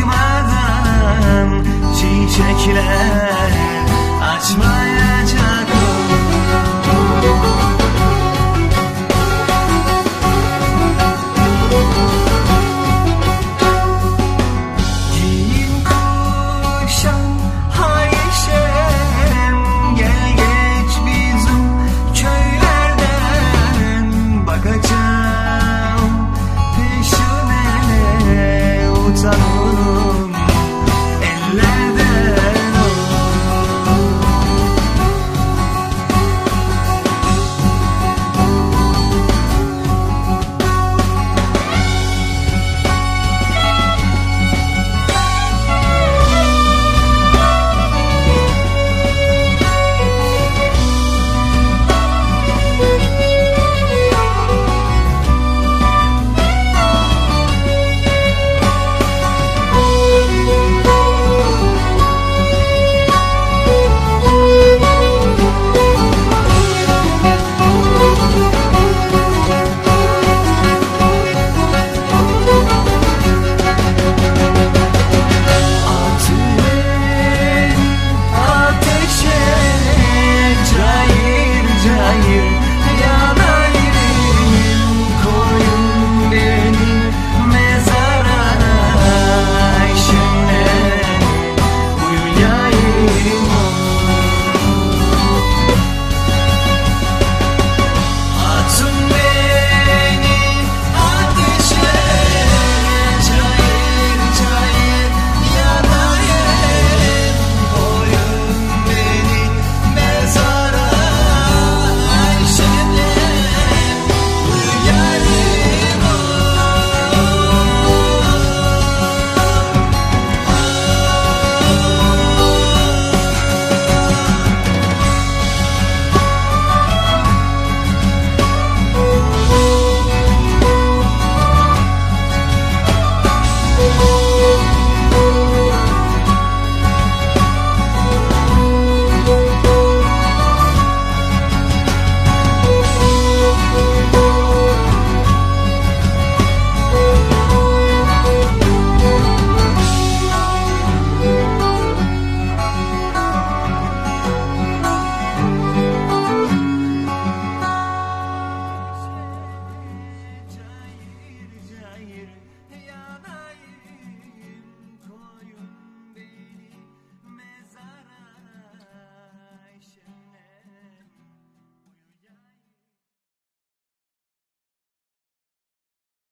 dikmeden çiçekler açmaya